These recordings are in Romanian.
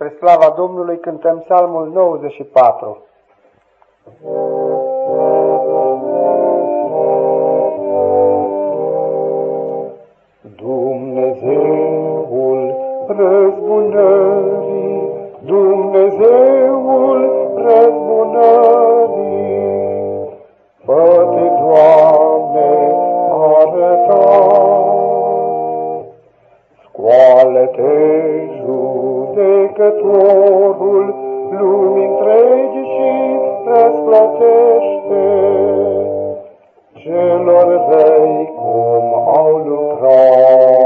Spre slava Domnului cântăm psalmul 94. Dumnezeul răzbunării, Dumnezeul judecătorul lumii întregi și răsplătește celor răi cum au lucrat.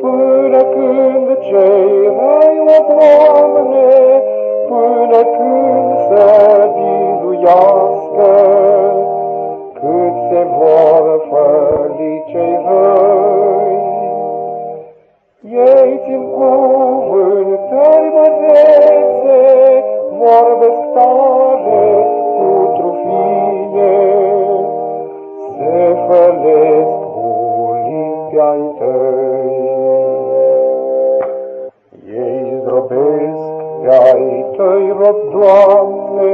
Până când cei răi, o Doamne, până când să biruiască, cât se vor Ei țin cuvântări mărețe, vorbesc tare cu trufie, se fălesc bulimpi-ai tăi. Ei zdrobesc pe-ai tăi, rob, Doamne,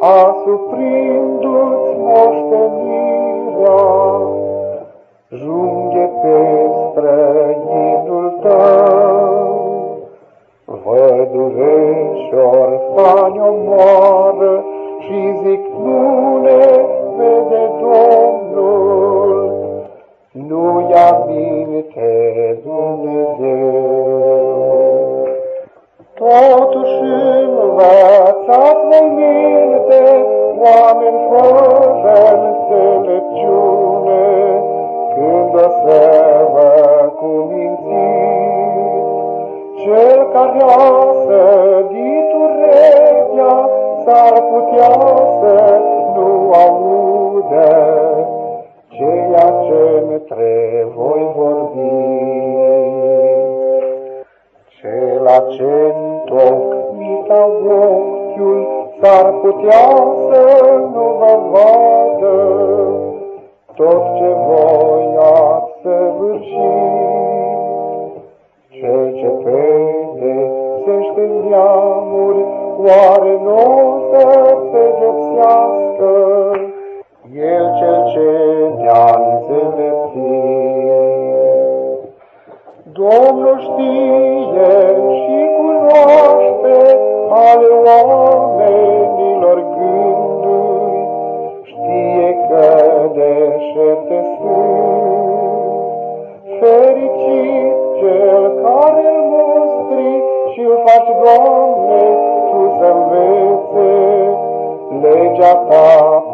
asuprindu-ți moștenirea, Vădureși orfani omoară și zic nu ne vede Domnul, nu ia minte Dumnezeu. Totuși învățați voi minte, oameni fără Cel care a sădit urechea, s-ar putea să nu audă ceea ce între voi vorbiți. Cela ce întocmit ochiul s-ar putea să nu vă vadă tot neamuri, oare nu o să pedepsească? El cel ce ne-a înțelepțit. Domnul știe și cunoaște ale oamenilor gânduri, știe că deșerte sunt. Fericit cel care îl mustri și îl faci, Doamne, Oh.